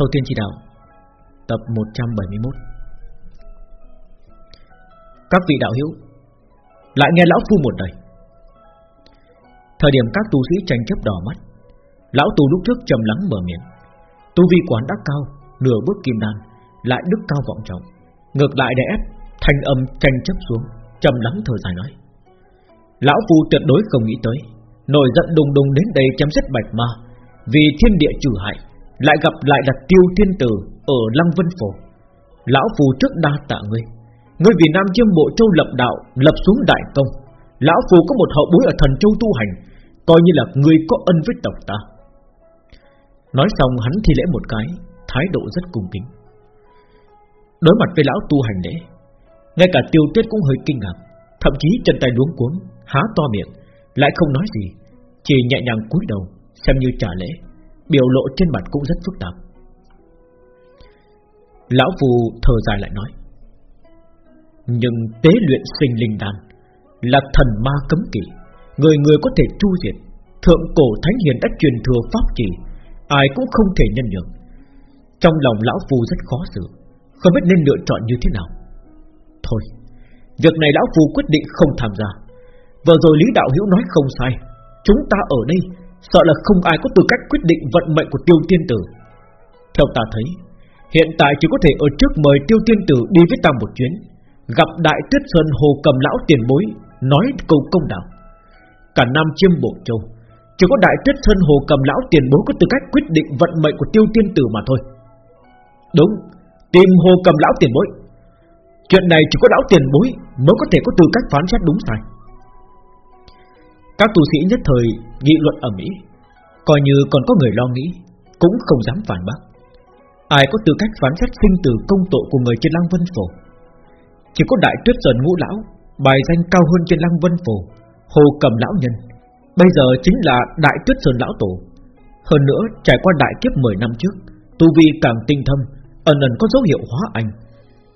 Thâu Tiên Chỉ Đạo, Tập 171 Các vị đạo hữu, Lại nghe Lão Phu một đời Thời điểm các tu sĩ tranh chấp đỏ mắt, Lão tu lúc trước trầm lắng mở miệng. Tu vi quán đã cao, Nửa bước kim đan, Lại đức cao vọng trọng. Ngược lại để ép, Thanh âm tranh chấp xuống, trầm lắng thở dài nói. Lão Phu tuyệt đối không nghĩ tới, Nổi giận đùng đùng đến đây chém giết bạch ma, Vì thiên địa trừ hại. Lại gặp lại là tiêu thiên tử Ở Lăng Vân Phổ. Lão phù trước đa tạ ngươi. Ngươi vì Nam Chiêm Bộ Châu lập đạo, Lập xuống đại công Lão phù có một hậu bối ở thần châu tu hành, Coi như là ngươi có ân với tộc ta. Nói xong hắn thi lễ một cái, Thái độ rất cung kính. Đối mặt với lão tu hành lễ, Ngay cả tiêu tuyết cũng hơi kinh ngạc, Thậm chí chân tay luống cuốn Há to miệng, Lại không nói gì, Chỉ nhẹ nhàng cúi đầu, Xem như trả lễ. Biểu lộ trên mặt cũng rất phức tạp. Lão phù thở dài lại nói, Nhưng tế luyện sinh linh đan Là thần ma cấm kỵ, Người người có thể chu diệt, Thượng cổ thánh hiền đã truyền thừa pháp chỉ, Ai cũng không thể nhân nhượng. Trong lòng lão phù rất khó xử, Không biết nên lựa chọn như thế nào. Thôi, Việc này lão phù quyết định không tham gia. Vừa rồi Lý Đạo Hữu nói không sai, Chúng ta ở đây Sợ là không ai có tư cách quyết định vận mệnh của tiêu tiên tử. Theo ta thấy, Hiện tại chỉ có thể ở trước mời tiêu tiên tử đi với ta một chuyến, Gặp Đại Tuyết Sơn Hồ cầm lão tiền bối, Nói câu công đạo. Cả Nam Chiêm Bộ Châu, Chỉ có Đại Tuyết Sơn Hồ cầm lão tiền bối Có tư cách quyết định vận mệnh của tiêu tiên tử mà thôi. Đúng, Tìm Hồ cầm lão tiền bối. Chuyện này chỉ có lão tiền bối Mới có thể có tư cách phán xét đúng sai. Các tu sĩ nhất thời Nghị luận ở Mỹ Coi như còn có người lo nghĩ, Cũng không dám phản bác. Ai có tư cách phán xét sinh tử công tội của người trên Lăng Vân Phổ? Chỉ có Đại Tuyết Sơn Ngũ Lão, Bài danh cao hơn trên Lăng Vân Phổ, Hồ Cầm Lão Nhân, Bây giờ chính là Đại Tuyết Sơn Lão Tổ. Hơn nữa, trải qua đại kiếp 10 năm trước, Tu Vi càng tinh thâm, Ẩn ẩn có dấu hiệu hóa anh.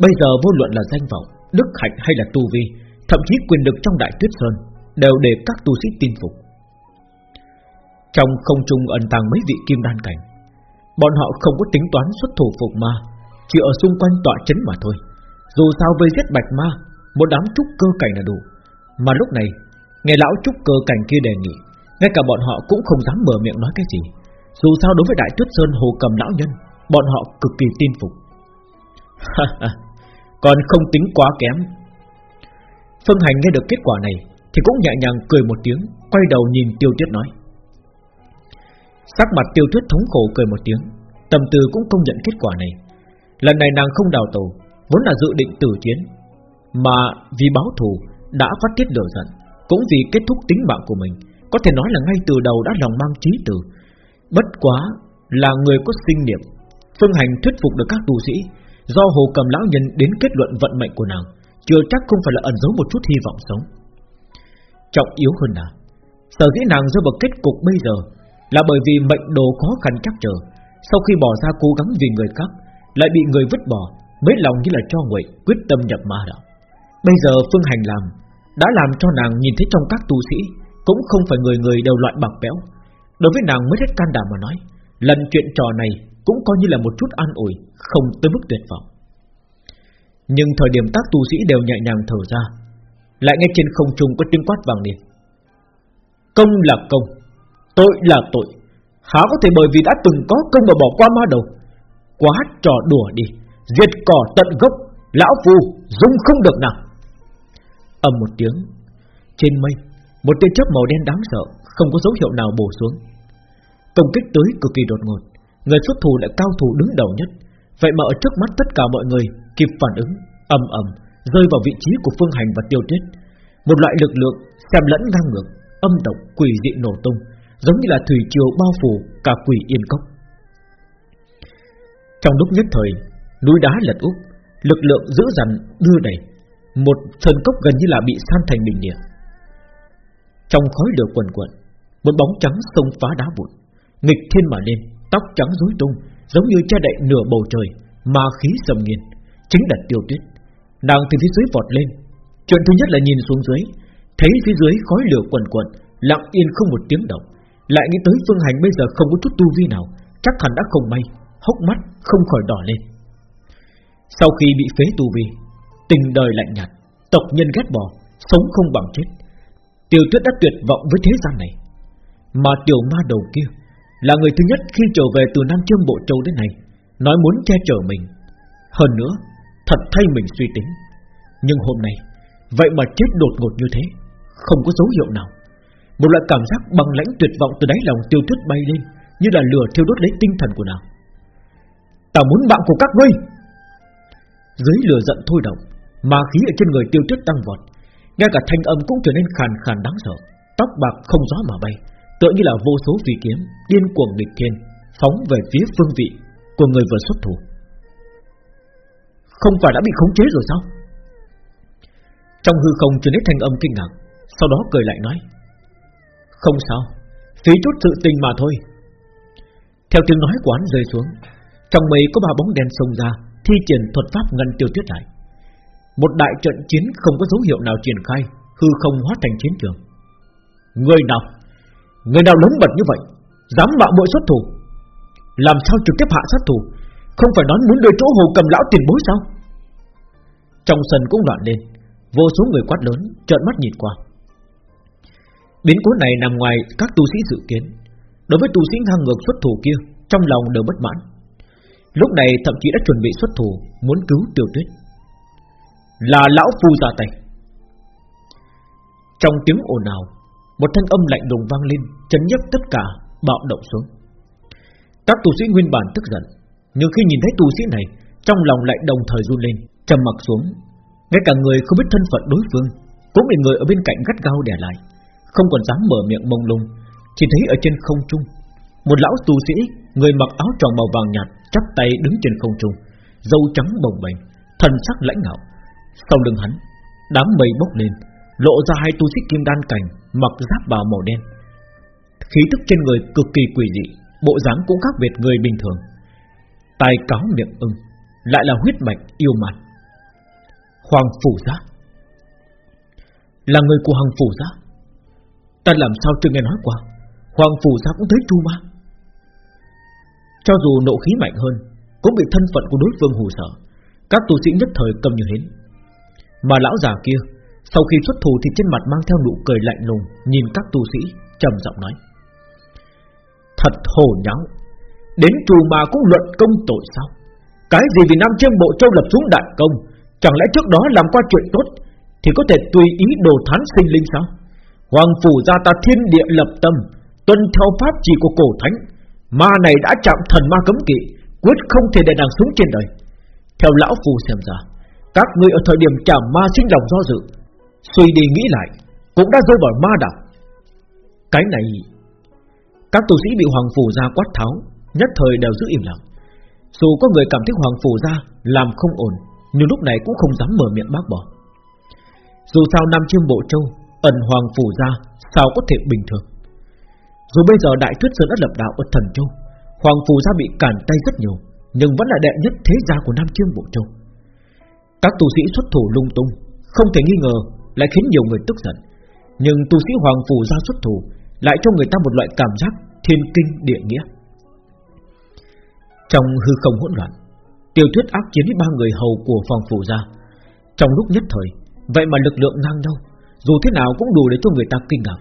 Bây giờ vô luận là danh vọng, Đức hạnh hay là tu vi, Thậm chí quyền lực trong Đại Tuyết Sơn Đều để các tu sĩ tin phục. Trong không trung ẩn tàng mấy vị kim đan cảnh, Bọn họ không có tính toán xuất thủ phục ma, Chỉ ở xung quanh tọa chấn mà thôi. Dù sao với giết bạch ma, Một đám trúc cơ cảnh là đủ. Mà lúc này, Nghe lão trúc cơ cảnh kia đề nghị, Ngay cả bọn họ cũng không dám mở miệng nói cái gì. Dù sao đối với Đại Tuyết Sơn, Hồ Cầm Lão Nhân, Bọn họ cực kỳ tin phục. Còn không tính quá kém. Phương Hành nghe được kết quả này thì cũng nhẹ nhàng cười một tiếng, Quay đầu nhìn Tiêu Tuyết nói. Sắc mặt Tiêu Tuyết thống khổ cười một tiếng, Tâm tư cũng công nhận kết quả này. Lần này nàng không đào tàu, Vốn là dự định tử chiến. Mà vì báo thù, đã phát tiết lửa giận, Cũng vì kết thúc tính mạng của mình, Có thể nói là ngay từ đầu đã lòng mang trí tử. Bất quá là người có sinh niệm, Phương Hành thuyết phục được các tu sĩ, Do hồ cầm lão nhân đến kết luận vận mệnh của nàng, Chưa chắc không phải là ẩn giấu một chút hy vọng sống. Trọng yếu hơn là Sở dĩ nàng rơi vào kết cục bây giờ Là bởi vì mệnh đồ khó khăn chắc trở. Sau khi bỏ ra cố gắng vì người khác Lại bị người vứt bỏ Mới lòng như là cho nguội Quyết tâm nhập ma đạo. Bây giờ Phương Hành làm Đã làm cho nàng nhìn thấy trong các tu sĩ Cũng không phải người người đều loại bạc béo Đối với nàng mới hết can đảm mà nói Lần chuyện trò này cũng coi như là một chút an ủi, không tới mức tuyệt vọng. Nhưng thời điểm các tu sĩ đều nhẹ nhàng thở ra, lại nghe trên không trung có tiếng quát vang lên. Công là công, tội là tội, há có thể bởi vì đã từng có công mà bỏ qua ma đầu. Quá trò đùa đi, diệt cỏ tận gốc, lão phu dung không được nào. ầm một tiếng, trên mây, một tia chớp màu đen đáng sợ, không có dấu hiệu nào bổ xuống. Công kích tới cực kỳ đột ngột, Người xuất thủ lại cao thủ đứng đầu nhất Vậy mà ở trước mắt tất cả mọi người Kịp phản ứng, ầm ầm Rơi vào vị trí của Phương Hành và Tiêu Tuyết Một loại lực lượng xem lẫn ngang ngược Âm độc quỷ dị nổ tung Giống như là thủy triều bao phủ cả quỷ yên cốc. Trong lúc nhất thời Núi đá lật úp Lực lượng dữ dằn đưa đẩy Một sơn cốc gần như là bị san thành bình địa. Trong khói lửa quần quần Một bóng trắng xông phá đá vụn Nghịch thiên mà lên tóc trắng rối tung, giống như che đậy nửa bầu trời, mà khí sầm nghiền, chính là Tiêu Tuyết. Nàng từ phía dưới vọt lên, chuyện thứ nhất là nhìn xuống dưới, thấy phía dưới khói lửa quần quần, lặng yên không một tiếng động, lại nghĩ tới Phương Hành bây giờ không có chút tu vi nào, chắc hẳn đã không may, Hốc mắt không khỏi đỏ lên. Sau khi bị phế tu vi Tình đời lạnh nhạt Tộc nhân ghét bỏ Sống không bằng chết. Tiểu tuyết đã tuyệt vọng với thế gian này. Mà tiểu ma đầu kia Là người thứ nhất khi trở về từ Nam Chiêm Bộ Châu đến này Nói muốn che chở mình. Hơn nữa Thật thay mình suy tính. Nhưng hôm nay, Vậy mà chết đột ngột như thế, Không có dấu hiệu nào. Một loại cảm giác bằng lãnh tuyệt vọng từ đáy lòng tiêu tuyết bay lên, Như là lửa thiêu đốt lấy tinh thần của nàng. Ta muốn bạn của các ngươi. Dưới lửa giận thôi động, Mà khí ở trên người tiêu tuyết tăng vọt, Ngay cả thanh âm cũng trở nên khàn khàn đáng sợ. Tóc bạc không gió mà bay, Tựa như là vô số phi kiếm, Điên cuồng nghịch thiên, Phóng về phía phương vị Của người vừa xuất thủ. Không phải đã bị khống chế rồi sao? Trong hư không truyền đến thanh âm kinh ngạc, Sau đó cười lại nói, Không sao, Phí chút sự tình mà thôi. Theo tiếng nói quán rơi xuống, trong mây có ba bóng đen xông ra, Thi triển thuật pháp ngăn tiêu tuyết lại. Một đại trận chiến không có dấu hiệu nào triển khai, Hư không hóa thành chiến trường. Người nào? Người nào lớn bật như vậy? Dám bạo bội xuất thủ? Làm sao trực tiếp hạ sát thủ? Không phải nói muốn đưa chỗ hồ cầm lão tiền bối sao? Trong sân cũng loạn lên. Vô số người quát lớn, trợn mắt nhìn qua. Biến cố này nằm ngoài các tu sĩ dự kiến. Đối với tu sĩ ngang ngược xuất thủ kia, Trong lòng đều bất mãn. Lúc này thậm chí đã chuẩn bị xuất thủ, Muốn cứu tiểu tuyết. Là lão phu ra tay. Trong tiếng ồn ào, Một thanh âm lạnh đùng vang lên, Chấn nhấp tất cả, bạo động xuống. Các tu sĩ nguyên bản tức giận, Nhưng khi nhìn thấy tu sĩ này, Trong lòng lại đồng thời run lên trầm mặc xuống Ngay cả người không biết thân phận đối phương Cũng bị người ở bên cạnh gắt gao đè lại Không còn dám mở miệng mông lung Chỉ thấy ở trên không trung Một lão tu sĩ Người mặc áo tròn màu vàng nhạt chắp tay đứng trên không trung, dâu trắng bồng bềnh, thần sắc lãnh ngạo. Sau lưng hắn, đám mây bốc lên, lộ ra hai tu sĩ kim đan cảnh mặc giáp bào màu đen. Khí tức trên người cực kỳ quỷ dị, bộ dáng cũng khác biệt người bình thường. Tai cáo miệng ưng, lại là huyết mạch yêu mạt. Hoàng phủ gia là người của Hoàng phủ gia. Ta làm sao chưa nghe nói qua? Hoàng phủ gia cũng thấy chu ma. Cho dù nộ khí mạnh hơn, Cũng bị thân phận của đối phương hù sợ. Các tu sĩ nhất thời cầm như hến. Mà lão già kia, Sau khi xuất thủ thì trên mặt mang theo nụ cười lạnh lùng, Nhìn các tu sĩ, trầm giọng nói. Thật hồ nháo. Đến trù mà cũng luận công tội sao? Cái gì vì Nam Chiêm Bộ Châu lập xuống đại công Chẳng lẽ trước đó làm qua chuyện tốt Thì có thể tùy ý đồ thán sinh linh sao? Hoàng phủ gia ta thiên địa lập tâm, Tuân theo pháp chỉ của cổ thánh. Ma này đã chạm thần ma cấm kỵ, Quyết không thể để nàng xuống trên đời. Theo lão phù xem ra, Các ngươi ở thời điểm chạm ma sinh lòng do dự, Suy đi nghĩ lại, Cũng đã rơi vào ma đạo. Cái này, Các tu sĩ bị hoàng phủ ra quát tháo, Nhất thời đều giữ im lặng. Dù có người cảm thấy hoàng phủ ra Làm không ổn nhưng lúc này cũng không dám mở miệng bác bỏ. Dù sao Nam Chiêm Bộ Châu, Ẩn hoàng phủ ra, Sao có thể bình thường? Dù bây giờ Đại Tuyết Sơn đã lập đạo ở Thần Châu, Hoàng phủ Gia bị cản tay rất nhiều, Nhưng vẫn là đệ nhất thế gia của Nam Chiêm Bộ Châu. Các tu sĩ xuất thủ lung tung, Không thể nghi ngờ Lại khiến nhiều người tức giận. Nhưng tu sĩ Hoàng phủ Gia xuất thủ Lại cho người ta một loại cảm giác thiên kinh địa nghĩa. Trong hư không hỗn loạn Tiêu Thuyết ác chiến với ba người hầu của Hoàng Phủ Gia. Trong lúc nhất thời, Vậy mà lực lượng ngang đâu Dù thế nào cũng đủ để cho người ta kinh ngạc.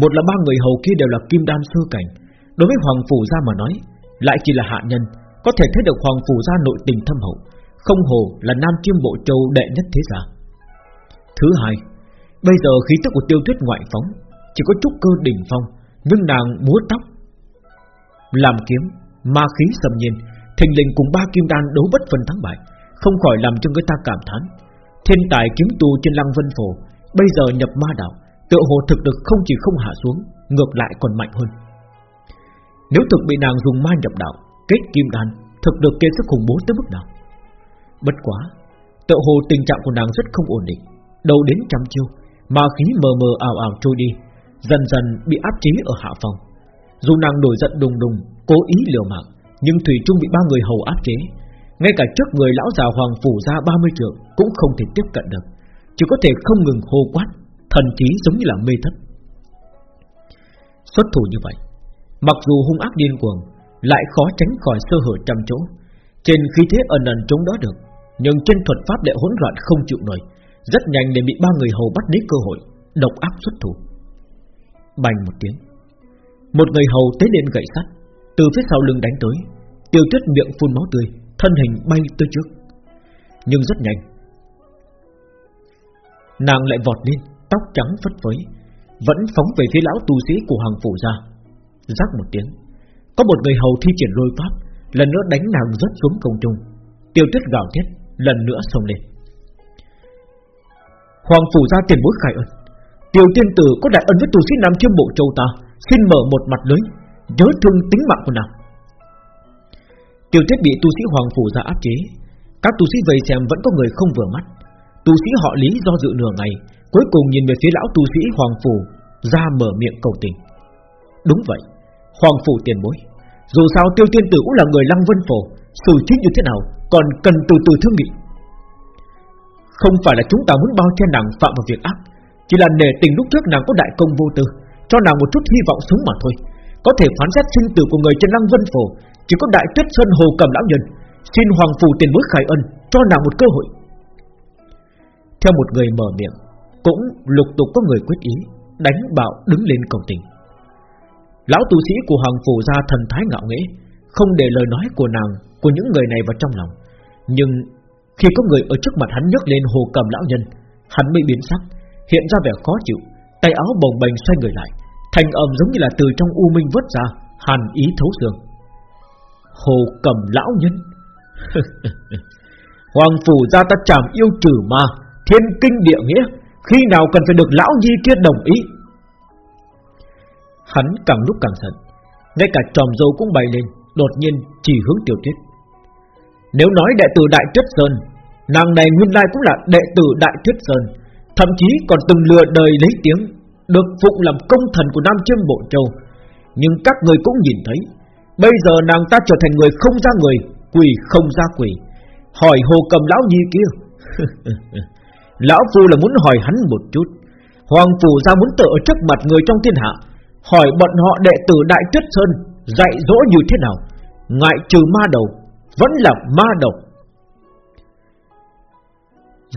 Một là ba người hầu kia đều là kim đan sơ cảnh, Đối với Hoàng Phủ Gia mà nói, Lại chỉ là hạ nhân, Có thể thấy được Hoàng Phủ Gia nội tình thâm hậu, Không hồ là Nam Chiêm Bộ Châu đệ nhất thế gia. Thứ hai, Bây giờ khí tức của tiêu tuyết ngoại phóng, Chỉ có chút cơ đỉnh phong, Nhưng nàng múa tóc, Làm kiếm, Ma khí sầm nhiên Thình lình cùng ba kim đan đấu bất phân thắng bại, Không khỏi làm cho người ta cảm thán. Thiên tài kiếm tu trên lăng vân phổ, Bây giờ nhập ma đạo, Tựa hồ thực lực không chỉ không hạ xuống, Ngược lại còn mạnh hơn. Nếu thực bị nàng dùng ma nhập đạo, Kết kim đan, Thực được kia sức khủng bố tới mức nào? Bất quá, Tựa hồ tình trạng của nàng rất không ổn định Đầu đến trăm chiêu Mà khí mờ mờ ảo ảo trôi đi, Dần dần bị áp chế ở hạ phòng. Dù nàng nổi giận đùng đùng, Cố ý liều mạng nhưng Thủy Trung bị ba người hầu áp chế. Ngay cả trước người lão già hoàng phủ ra 30 trượng Cũng không thể tiếp cận được. Chỉ có thể không ngừng hô quát, Thần trí giống như là mê thất. Xuất thủ như vậy, Mặc dù hung ác điên cuồng, Lại khó tránh khỏi sơ hở trăm chỗ. Trên khí thế ẩn ẩn chống đó được, Nhưng trên thuật pháp lại hỗn loạn không chịu nổi. Rất nhanh liền bị ba người hầu bắt lấy cơ hội, Độc áp xuất thủ. Bành một tiếng, Một người hầu tới lên gậy sắt. Từ phía sau lưng đánh tới, Tiêu tuyết miệng phun máu tươi, Thân hình bay tới trước. Nhưng rất nhanh. Nàng lại vọt lên, Tóc trắng phất phới, Vẫn phóng về phía lão tu sĩ của hoàng phủ ra. Rắc một tiếng, Có một người hầu thi triển lôi pháp, Lần nữa đánh nàng rất xuống công trung. Tiêu tuyết gào thét, Lần nữa xông lên. Hoàng phủ ra tiền bối khai ơn Tiêu tiên tử có đại ân với tu sĩ Nam Chiêm Bộ Châu ta, Xin mở một mặt lưới. Nhớ thương tính mạng của nàng. Tiêu tuyết bị tu sĩ Hoàng phủ ra áp chế. Các tu sĩ vây xem vẫn có người không vừa mắt. Tu sĩ họ lý do dự nửa ngày, Cuối cùng nhìn về phía lão tu sĩ Hoàng phủ, Ra mở miệng cầu tình. Đúng vậy, Hoàng phủ tiền bối, Dù sao tiêu tiên tử cũng là người lăng vân phổ, Xử trí như thế nào Còn cần từ từ thương nghị. Không phải là chúng ta muốn bao che nàng phạm vào việc ác, Chỉ là nể tình lúc trước nàng có đại công vô tư, Cho nàng một chút hy vọng sống mà thôi. Có thể phán xét sinh tử của người trên lăng vân phổ, Chỉ có đại tuyết sơn hồ cầm lão nhân, Xin hoàng phủ tiền bối khải ân Cho nàng một cơ hội. Theo một người mở miệng, Cũng lục tục có người quyết ý Đánh bạo đứng lên cầu tình. Lão tu sĩ của Hoàng Phủ ra thần thái ngạo nghễ, Không để lời nói của nàng, Của những người này vào trong lòng. Nhưng khi có người ở trước mặt hắn nhấc lên hồ cầm lão nhân, Hắn mới biến sắc, Hiện ra vẻ khó chịu, Tay áo bồng bềnh xoay người lại. Thành âm giống như là từ trong u minh vớt ra, Hàn ý thấu xương. Hồ cầm lão nhân. Hoàng phủ ra ta chảm yêu trừ ma, Thiên kinh địa nghĩa, Khi nào cần phải được lão nhi kia đồng ý? Hắn càng lúc càng giận, Ngay cả tròm dâu cũng bay lên, Đột nhiên chỉ hướng tiểu tuyết Nếu nói đệ tử Đại Tuyết Sơn, Nàng này nguyên lai cũng là đệ tử Đại Tuyết Sơn, Thậm chí còn từng lừa đời lấy tiếng được phụng làm công thần của Nam Chiêm Bộ Châu. Nhưng các người cũng nhìn thấy, Bây giờ nàng ta trở thành người không ra người Quỷ không ra quỷ Hỏi hồ cầm lão nhi kia. Lão Phu là muốn hỏi hắn một chút. Hoàng Phủ ra muốn tự ở trước mặt người trong thiên hạ, Hỏi bọn họ đệ tử Đại Tuyết Sơn Dạy dỗ như thế nào. Ngại trừ ma đầu, Vẫn là ma đầu.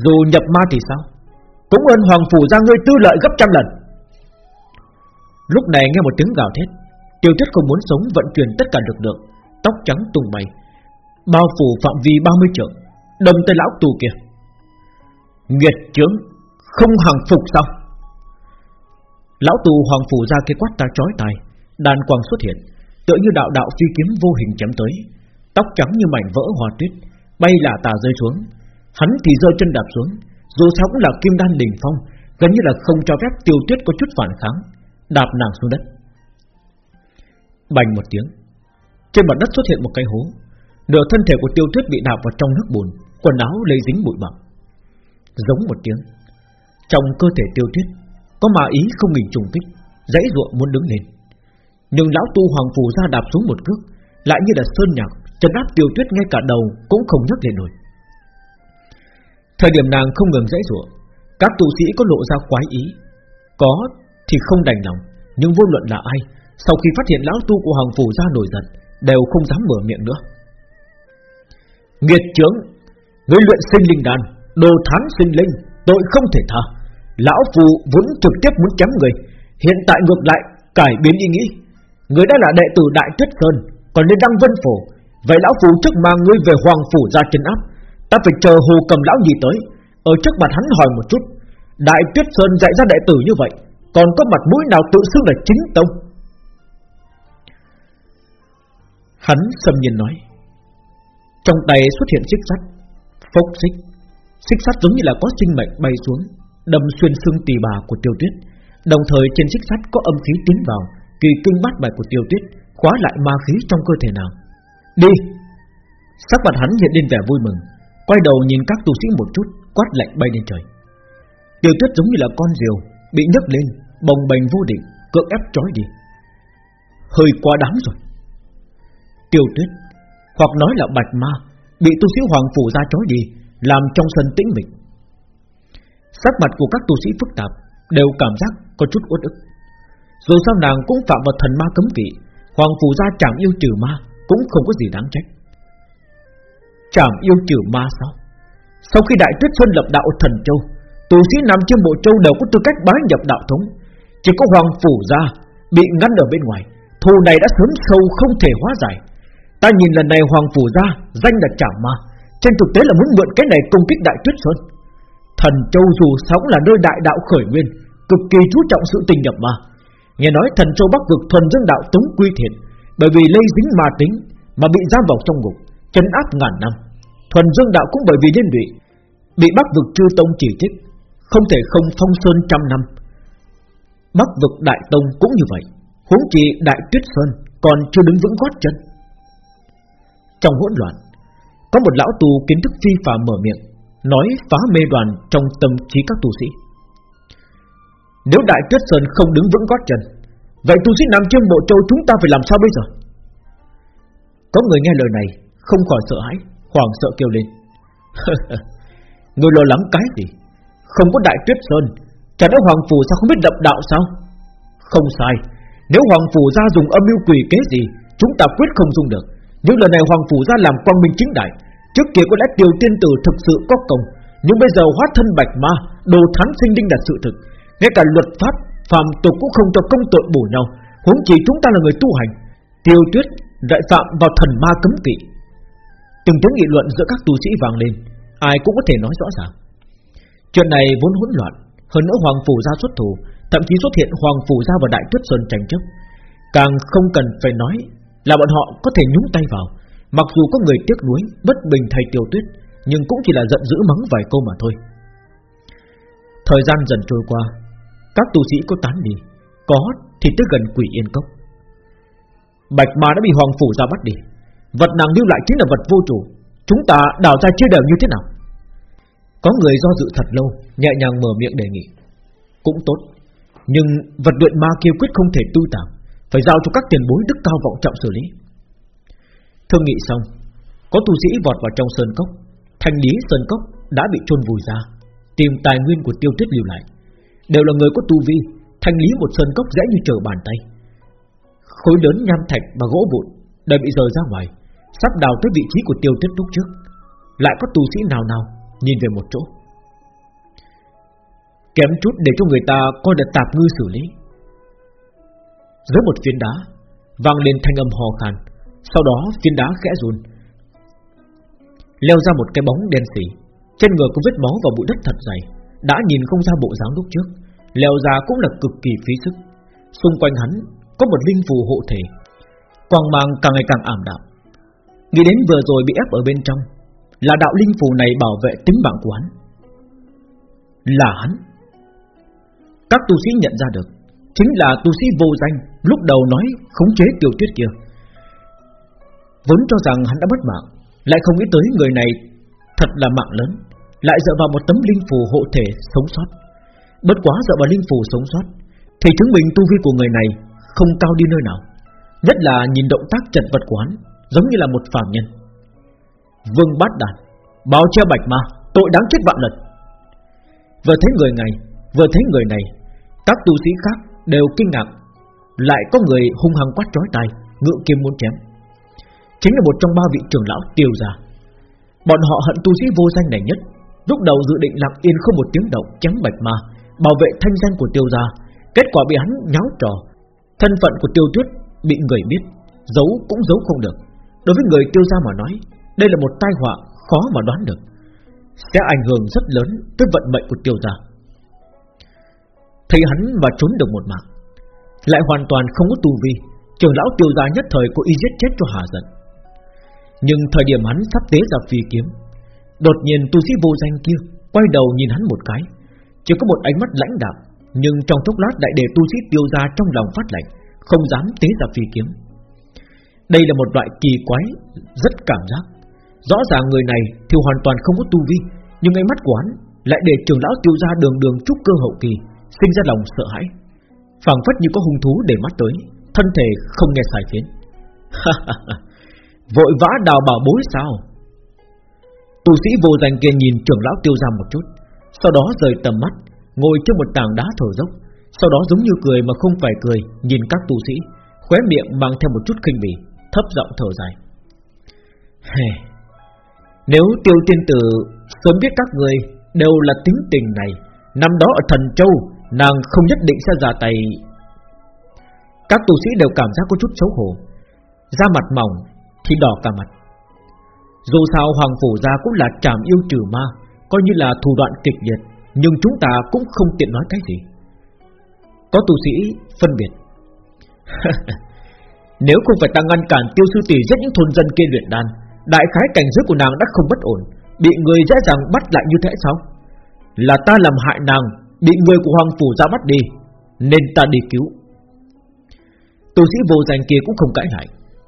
Dù nhập ma thì sao? Cũng ơn Hoàng Phủ ra ngươi tư lợi gấp trăm lần. Lúc này nghe một tiếng gào thét Tiêu tuyết không muốn sống vận chuyển tất cả lực lượng Tóc trắng tung bay, Bao phủ phạm vi 30 trượng Đâm tới lão tù kia. Nghiệt chướng Không hàng phục sao? Lão tù hoàng phủ ra cái quát ta chói tai Đàn quang xuất hiện Tựa như đạo đạo phi kiếm vô hình chém tới Tóc trắng như mảnh vỡ hòa tuyết Bay là tà rơi xuống. Hắn thì rơi chân đạp xuống Dù sao cũng là kim đan đỉnh phong Gần như là không cho phép tiêu tuyết có chút phản kháng. Đạp nàng xuống đất. Bành một tiếng, Trên mặt đất xuất hiện một cái hố. Nửa thân thể của tiêu tuyết bị đạp vào trong nước bùn, Quần áo lấy dính bụi bặm. Giống một tiếng, Trong cơ thể tiêu tuyết Có mà ý không ngừng trùng kích, Dãy ruộng muốn đứng lên. Nhưng lão tu hoàng phù ra đạp xuống một cước Lại như là sơn nhạc Trấn áp tiêu tuyết ngay cả đầu cũng không nhấc lên nổi. Thời điểm nàng không ngừng dãy ruộng, Các tu sĩ có lộ ra quái ý, Có thì không đành lòng. Nhưng vô luận là ai, Sau khi phát hiện lão tu của hoàng phủ ra nổi giận, Đều không dám mở miệng nữa. Nghiệt chướng người luyện sinh linh đàn Đồ thán sinh linh, Tội không thể tha. Lão phù vốn trực tiếp muốn chém người, Hiện tại ngược lại cải biến ý nghĩ. Người đã là đệ tử Đại Tuyết Sơn, Còn nên đăng vân phổ. Vậy lão phù trước mang ngươi về hoàng phủ ra chân áp. Ta phải chờ hồ cầm lão gì tới. Ở trước mặt hắn hỏi một chút. Đại Tuyết Sơn dạy ra đệ tử như vậy còn có mặt mũi nào tự xưng là chính tông? Hắn xâm nhiên nói, Trong tay xuất hiện xích sắt, Phốc xích. Xích sắt giống như là có sinh mệnh bay xuống, Đâm xuyên xương tỳ bà của tiêu tuyết. Đồng thời trên xích sắt có âm khí tiến vào, Kỳ kinh bát bài của tiêu tuyết, Khóa lại ma khí trong cơ thể nào Đi! Sắc mặt hắn hiện lên vẻ vui mừng, Quay đầu nhìn các tu sĩ một chút, Quát lạnh bay lên trời. Tiêu tuyết giống như là con diều Bị nhấc lên, bồng bềnh vô định, Cưỡng ép trói đi. Hơi quá đáng rồi. Tiêu tuyết, Hoặc nói là bạch ma, Bị tu sĩ hoàng phủ ra trói đi, Làm trong sân tĩnh mịch. Sắc mặt của các tu sĩ phức tạp, Đều cảm giác có chút uất ức. Dù sao nàng cũng phạm vào thần ma cấm kỵ, Hoàng phủ gia chẳng yêu trừ ma Cũng không có gì đáng trách. Chảm yêu trừ ma sao? Sau khi Đại Tuyết xuân lập đạo thần châu tù sĩ nằm trên bộ châu đều có tư cách bái nhập đạo thống. Chỉ có Hoàng Phủ gia Bị ngăn ở bên ngoài. Thù này đã sớm sâu không thể hóa giải. Ta nhìn lần này Hoàng Phủ gia Danh là trả Ma. Trên thực tế là muốn mượn cái này công kích Đại Tuyết Sơn. Thần Châu dù sống là nơi đại đạo khởi nguyên, Cực kỳ chú trọng sự tình nhập ma. Nghe nói thần Châu Bắc vực thuần dương đạo tống quy thiện, Bởi vì lây dính ma tính Mà bị giam vào trong ngục, Chấn áp ngàn năm. Thuần dương đạo cũng bởi vì liên lụy, Bị Bắc vực chư tông chỉ trích. Không thể không phong sơn trăm năm. Bắc vực đại tông cũng như vậy, Huống chi đại tuyết sơn Còn chưa đứng vững gót chân. Trong hỗn loạn, Có một lão tù kiến thức phi phàm mở miệng, Nói phá mê đoàn trong tâm trí các tu sĩ. Nếu Đại Tuyết Sơn không đứng vững gót chân, Vậy tu sĩ Nam Chiêm Bộ Châu chúng ta phải làm sao bây giờ? Có người nghe lời này, Không khỏi sợ hãi, hoảng sợ kêu lên. Người lo lắng cái gì? Không có Đại Tuyết Sơn, Chả lẽ Hoàng Phủ sao không biết đập đạo sao? Không sai, Nếu Hoàng Phủ ra dùng âm mưu quỷ kế gì, Chúng ta quyết không dùng được. Nếu lần này Hoàng Phủ ra làm quang minh chính đại, Trước kia có lẽ Tiêu tiên tử thực sự có công, Nhưng bây giờ hóa thân bạch ma, Đồ thắng sinh đinh là sự thực. Ngay cả luật pháp phạm tục cũng không cho công tội bổ nhau, Huống chỉ chúng ta là người tu hành. Tiêu tuyết đại phạm vào thần ma cấm kỵ. Từng tiếng nghị luận giữa các tu sĩ vang lên, Ai cũng có thể nói rõ ràng. Chuyện này vốn hỗn loạn, Hơn nữa Hoàng Phủ gia xuất thủ, Thậm chí xuất hiện Hoàng Phủ gia và Đại Tuyết Sơn tranh chấp. Càng không cần phải nói Là bọn họ có thể nhúng tay vào, Mặc dù có người tiếc nuối, Bất bình thầy tiêu tuyết, Nhưng cũng chỉ là giận dữ mắng vài câu mà thôi. Thời gian dần trôi qua, Các tu sĩ có tán đi, Có thì tới gần quỷ yên cốc. Bạch ma đã bị hoàng phủ gia bắt đi, Vật nàng lưu lại chính là vật vô chủ, Chúng ta đào ra chia đều như thế nào? Có người do dự thật lâu, Nhẹ nhàng mở miệng đề nghị. Cũng tốt, Nhưng vật luyện ma kia quyết không thể tu tàng Phải giao cho các tiền bối đức cao vọng trọng xử lý. Thương nghị xong, Có tu sĩ vọt vào trong sơn cốc. Thanh lý sơn cốc đã bị chôn vùi ra, Tìm tài nguyên của tiêu tuyết lưu lại. Đều là người có tu vi, Thanh lý một sơn cốc dễ như trở bàn tay. Khối lớn nham thạch và gỗ vụn Đã bị rời ra ngoài, Sắp đào tới vị trí của tiêu tuyết lúc trước. Lại có tu sĩ nào nào Nhìn về một chỗ. Kém chút để cho người ta coi là tạp ngư xử lý. Dưới một phiến đá, vang lên thanh âm hò khàn. Sau đó phiến đá khẽ run. Leo ra một cái bóng đen xỉ Trên người có vết máu và bụi đất thật dày. Đã nhìn không ra bộ dáng lúc trước. Leo ra cũng là cực kỳ phí sức. Xung quanh hắn có một linh phù hộ thể. Quang mang càng ngày càng ảm đạm. Nghĩ đến vừa rồi bị ép ở bên trong là đạo linh phù này bảo vệ tính mạng của hắn. Là hắn. Các tu sĩ nhận ra được, Chính là tu sĩ vô danh, Lúc đầu nói khống chế tiểu tuyết kia. Vốn cho rằng hắn đã mất mạng, Lại không nghĩ tới người này Thật là mạng lớn, Lại dựa vào một tấm linh phù hộ thể sống sót. Bất quá dựa vào linh phù sống sót, Thì chứng minh tu vi của người này Không cao đi nơi nào, Nhất là nhìn động tác trận vật của hắn, Giống như là một phàm nhân. Vương bát đàn, Báo treo bạch ma, Tội đáng chết vạn lần. Vừa thấy người này, Vừa thấy người này, Các tu sĩ khác đều kinh ngạc. Lại có người hung hăng quát trói tay Ngự kiếm muốn chém. Chính là một trong ba vị trưởng lão tiêu gia. Bọn họ hận tu sĩ vô danh này nhất. Lúc đầu dự định lặng yên không một tiếng động Chém bạch ma, Bảo vệ thanh danh của tiêu gia. Kết quả bị hắn nháo trò. Thân phận của tiêu tuyết bị người biết, Giấu cũng giấu không được. Đối với người tiêu gia mà nói đây là một tai họa khó mà đoán được. Sẽ ảnh hưởng rất lớn tới vận mệnh của tiêu gia. Thấy hắn mà trốn được một mạng, Lại hoàn toàn không có tu vi, Trưởng lão tiêu gia nhất thời có ý giết chết cho hà giận. Nhưng thời điểm hắn sắp tế ra phi kiếm, Đột nhiên tu sĩ vô danh kia Quay đầu nhìn hắn một cái. Chỉ có một ánh mắt lãnh đạm, Nhưng trong chốc lát đại để tu sĩ tiêu ra trong lòng phát lạnh, Không dám tế ra phi kiếm. Đây là một loại kỳ quái, Rất cảm giác. Rõ ràng người này thì hoàn toàn không có tu vi, Nhưng ánh mắt của hắn Lại để trường lão tiêu ra đường đường trúc cơ hậu kỳ, Sinh ra lòng sợ hãi. Phảng phất như có hung thú để mắt tới, Thân thể không nghe sai khiến. Vội vã đào bảo bối sao? Tu sĩ vô danh kia nhìn trưởng lão tiêu ra một chút, Sau đó rời tầm mắt, Ngồi trên một tảng đá thở dốc, Sau đó giống như cười mà không phải cười, Nhìn các tu sĩ, Khóe miệng mang theo một chút kinh bỉ, Thấp giọng thở dài. Hề. Nếu tiêu tiên tử Sớm biết các người Đều là tính tình này, Năm đó ở thần châu, Nàng không nhất định sẽ ra tay. Các tu sĩ đều cảm giác có chút xấu hổ. Da mặt mỏng Thì đỏ cả mặt. Dù sao Hoàng Phủ gia cũng là trảm yêu trừ ma, Coi như là thủ đoạn kịch liệt, Nhưng chúng ta cũng không tiện nói cái gì. Có tu sĩ phân biệt. Nếu không phải ta ngăn cản tiêu sư tỷ giết những thôn dân kia luyện đan Đại khái cảnh giới của nàng đã không bất ổn, Bị người dễ dàng bắt lại như thế sao? Là ta làm hại nàng, Bị người của Hoàng Phủ ra bắt đi, Nên ta đi cứu. Tu sĩ vô danh kia cũng không cãi lại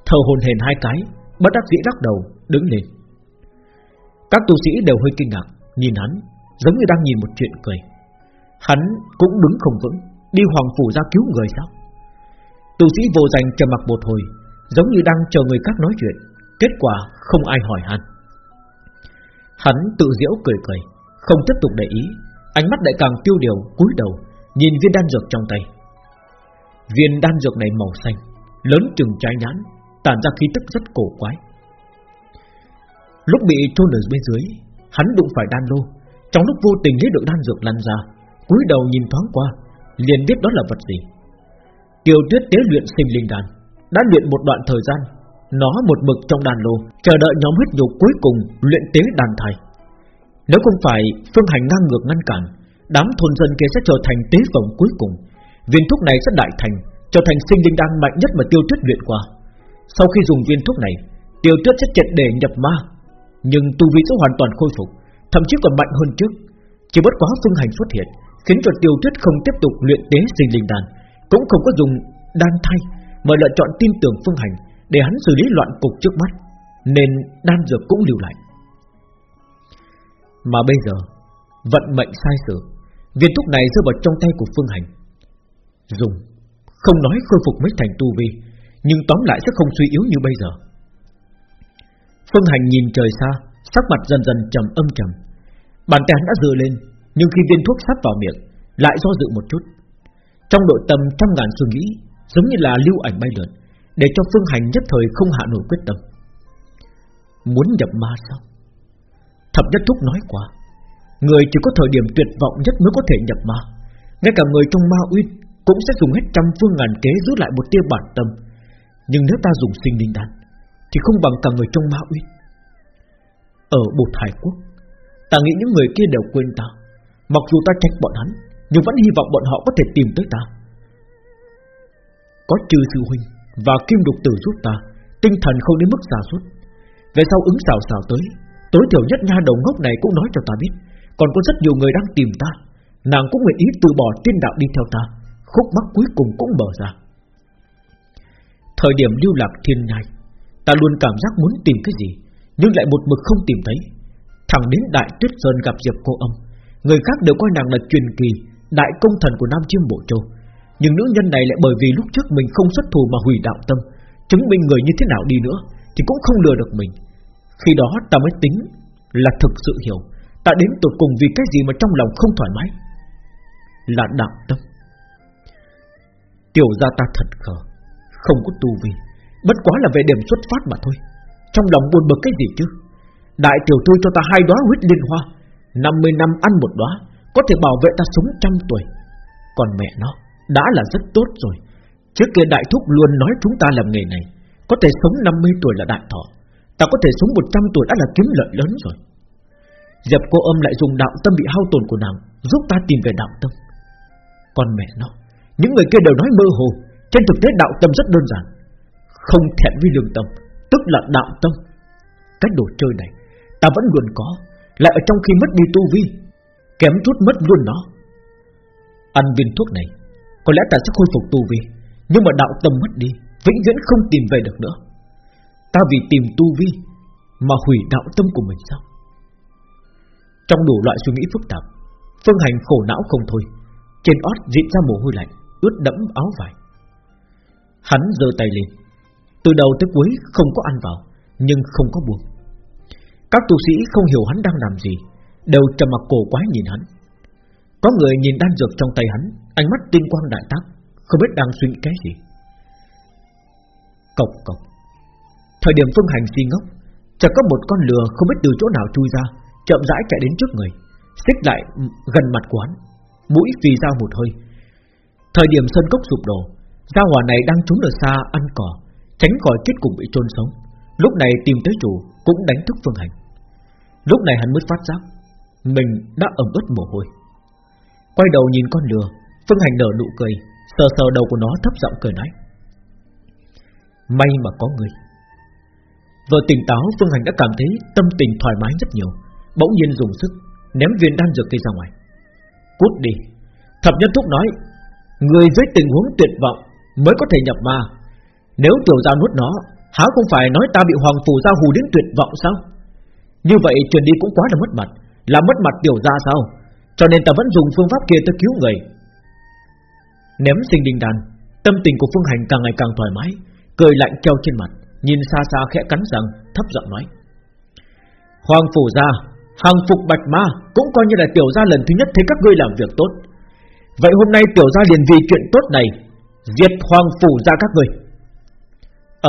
Thờ hồn hền hai cái, Bất đắc dĩ lắc đầu, đứng lên. Các tu sĩ đều hơi kinh ngạc, Nhìn hắn, giống như đang nhìn một chuyện cười. Hắn cũng đứng không vững, Đi Hoàng Phủ ra cứu người sao? Tu sĩ vô danh trầm mặc một hồi, Giống như đang chờ người khác nói chuyện. Kết quả không ai hỏi han. Hắn tự diễu cười cười Không tiếp tục để ý. Ánh mắt lại càng tiêu điều cúi đầu Nhìn viên đan dược trong tay. Viên đan dược này màu xanh Lớn chừng trái nhãn Tản ra khí tức rất cổ quái. Lúc bị trôn ở bên dưới Hắn đụng phải đan lô. Trong lúc vô tình lấy được đan dược lăn ra cúi đầu nhìn thoáng qua liền biết đó là vật gì. Kiều Tuyết tế luyện sinh linh đan đã luyện một đoạn thời gian, nó một mực trong đàn lô, chờ đợi nhóm huyết nhục cuối cùng luyện tế đàn thai. Nếu không phải phương hành ngang ngược ngăn cản, đám thôn dân kia sẽ trở thành tế phẩm cuối cùng. Viên thuốc này sẽ đại thành, trở thành sinh linh đan mạnh nhất mà Tiêu Tuyết luyện qua. Sau khi dùng viên thuốc này, Tiêu Tuyết sẽ triệt để nhập ma, nhưng tu vi sẽ hoàn toàn khôi phục, thậm chí còn mạnh hơn trước. Chỉ bất quá phương hành xuất hiện, khiến cho Tiêu Tuyết không tiếp tục luyện tế sinh linh đan, cũng không có dùng đan thay mà lựa chọn tin tưởng Phương Hành để hắn xử lý loạn cục trước mắt, nên đan dược cũng lưu lại. Mà bây giờ, vận mệnh sai sự, viên thuốc này rơi vào trong tay của Phương Hành. Dùng, không nói khôi phục mấy thành tu vi, nhưng tóm lại sẽ không suy yếu như bây giờ. Phương Hành nhìn trời xa, sắc mặt dần dần trầm âm trầm. Bàn tay hắn đã dựa lên, nhưng khi viên thuốc sắp vào miệng, lại do dự một chút. Trong nội tâm trăm ngàn suy nghĩ Giống như là lưu ảnh bay lượn để cho phương hành nhất thời không hạ nổi quyết tâm. Muốn nhập ma sao? Thập nhất thúc nói qua, Người chỉ có thời điểm tuyệt vọng nhất mới có thể nhập ma. Ngay cả người trong ma uyên Cũng sẽ dùng hết trăm phương ngàn kế giữ lại một tia bản tâm. Nhưng nếu ta dùng sinh linh đan, Thì không bằng cả người trong ma uyên. Ở bột hải quốc, Ta nghĩ những người kia đều quên ta. Mặc dù ta trách bọn hắn, Nhưng vẫn hy vọng bọn họ có thể tìm tới ta. Có trừ sư huynh và kim đục tử giúp ta, Tinh thần không đến mức xa suốt. Về sau ứng xào xào tới, Tối thiểu nhất nha đầu ngốc này cũng nói cho ta biết, Còn có rất nhiều người đang tìm ta. Nàng cũng nguyện ý từ bỏ tiên đạo đi theo ta, Khúc mắc cuối cùng cũng mở ra. Thời điểm lưu lạc thiên nhai, Ta luôn cảm giác muốn tìm cái gì, Nhưng lại một mực không tìm thấy. Thẳng đến Đại Tuyết Sơn gặp Diệp Cô Âm, Người khác đều coi nàng là truyền kỳ, Đại công thần của Nam Chiêm Bộ Châu nhưng nữ nhân này lại bởi vì lúc trước mình không xuất thù mà hủy đạo tâm, Chứng minh người như thế nào đi nữa Thì cũng không lừa được mình. Khi đó ta mới tính là thực sự hiểu, Ta đến tụt cùng vì cái gì mà trong lòng không thoải mái. Là đạo tâm. Tiểu ra ta thật khờ, Không có tu vi, Bất quá là về điểm xuất phát mà thôi. Trong lòng buồn bực cái gì chứ? Đại tiểu thư cho ta hai đóa huyết liên hoa 50 năm ăn một đóa, Có thể bảo vệ ta sống trăm tuổi. Còn mẹ nó đã là rất tốt rồi. Trước kia đại thúc luôn nói chúng ta làm nghề này. Có thể sống 50 tuổi là đại thọ. Ta có thể sống 100 tuổi đã là kiếm lợi lớn rồi. Dẹp cô âm lại dùng đạo tâm bị hao tổn của nàng, Giúp ta tìm về đạo tâm. Còn mẹ nó, Những người kia đều nói mơ hồ. Trên thực tế đạo tâm rất đơn giản. Không thẹn với lương tâm, Tức là đạo tâm. Cách đồ chơi này, Ta vẫn luôn có, Lại ở trong khi mất đi tu vi, Kém chút mất luôn nó. Ăn viên thuốc này có lẽ ta sẽ khôi phục tu vi, Nhưng mà đạo tâm mất đi, Vĩnh viễn không tìm về được nữa. Ta vì tìm tu vi Mà hủy đạo tâm của mình sao? Trong đủ loại suy nghĩ phức tạp, Phương Hành khổ não không thôi, Trên ót diễn ra mồ hôi lạnh, Ướt đẫm áo vải. Hắn giơ tay lên, Từ đầu tới cuối không có ăn vào, Nhưng không có buông. Các tu sĩ không hiểu hắn đang làm gì, Đều trầm mặc cổ quái nhìn hắn. Có người nhìn đan dược trong tay hắn Ánh mắt tinh quang đại tác Không biết đang suy nghĩ cái gì. Cộc cộc. Thời điểm Phương Hành si ngốc, Chợt có một con lừa không biết từ chỗ nào chui ra, Chậm rãi chạy đến trước người, Xích lại gần mặt quán Mũi phì ra một hơi. Thời điểm sơn cốc sụp đổ, Gia hỏa này đang trốn ở xa ăn cỏ, Tránh khỏi kết cục bị trôn sống. Lúc này tìm tới chủ Cũng đánh thức Phương Hành. Lúc này hắn mới phát giác, Mình đã ẩm ướt mồ hôi. Quay đầu nhìn con lừa Phương Hành nở nụ cười, Sờ sờ đầu của nó thấp giọng cười nói. May mà có người. Vừa tỉnh táo, Phương Hành đã cảm thấy tâm tình thoải mái rất nhiều, Bỗng nhiên dùng sức, Ném viên đan dược cây ra ngoài. Cút đi. Thập nhân thúc nói, Người với tình huống tuyệt vọng Mới có thể nhập ma. Nếu tiểu gia nuốt nó, Há không phải nói ta bị hoàng phủ gia hù đến tuyệt vọng sao? Như vậy, truyền đi cũng quá là mất mặt, Là mất mặt tiểu gia sao? Cho nên ta vẫn dùng phương pháp kia tới cứu người. Ném sinh đinh đàn Tâm tình của Phương Hành càng ngày càng thoải mái, Cười lạnh treo trên mặt, Nhìn xa xa khẽ cắn răng, Thấp giọng nói. Hoàng phủ gia, Hàng phục bạch ma Cũng coi như là tiểu gia lần thứ nhất thấy các ngươi làm việc tốt. Vậy hôm nay tiểu gia liền vì chuyện tốt này Diệt hoàng phủ gia các ngươi.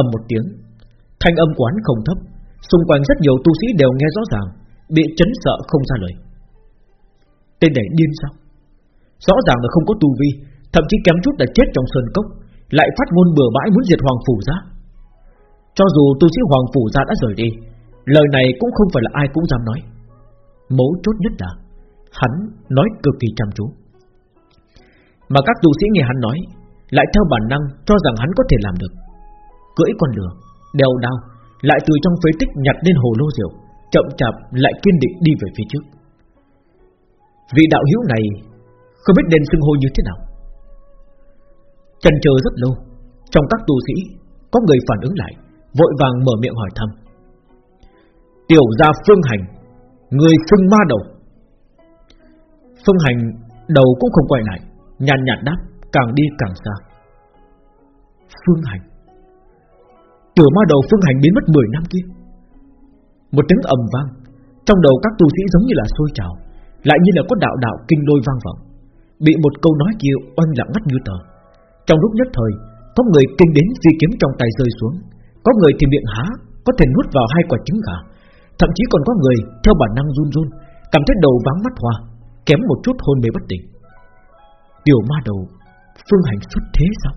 Ầm một tiếng, Thanh âm quán không thấp, Xung quanh rất nhiều tu sĩ đều nghe rõ ràng, Bị chấn sợ không ra lời. Tên này điên sao? Rõ ràng là không có tu vi Thậm chí kém chút đã chết trong sơn cốc Lại phát ngôn bừa bãi muốn diệt hoàng phủ ra. Cho dù tu sĩ hoàng phủ ra đã rời đi Lời này cũng không phải là ai cũng dám nói. Mấu chốt nhất là Hắn nói cực kỳ chăm chú. Mà các tu sĩ nghe hắn nói Lại theo bản năng cho rằng hắn có thể làm được. Cưỡi con lừa, Đeo đao Lại từ trong phế tích nhặt lên hồ lô rượu Chậm chạp lại kiên định đi về phía trước. Vị đạo hữu này Không biết nên xưng hô như thế nào. Chần chờ rất lâu. Trong các tu sĩ, Có người phản ứng lại, Vội vàng mở miệng hỏi thăm. Tiểu gia phương hành, Người phương ma đầu. Phương hành đầu cũng không quay lại, Nhàn nhạt đáp, Càng đi càng xa. Phương hành. Tiểu ma đầu phương hành biến mất 10 năm kia. Một tiếng ầm vang, Trong đầu các tu sĩ giống như là sôi trào, Lại như là có đạo đạo kinh lôi vang vọng. Bị một câu nói kia oanh lặng ngắt như tờ. Trong lúc nhất thời, Có người kinh đến phi kiếm trong tay rơi xuống. Có người thì miệng há, Có thể nuốt vào hai quả trứng gà. Thậm chí còn có người theo bản năng run run, Cảm thấy đầu váng mắt hoa, Kém một chút hôn mê bất tỉnh. Tiểu ma đầu, Phương hành xuất thế sao?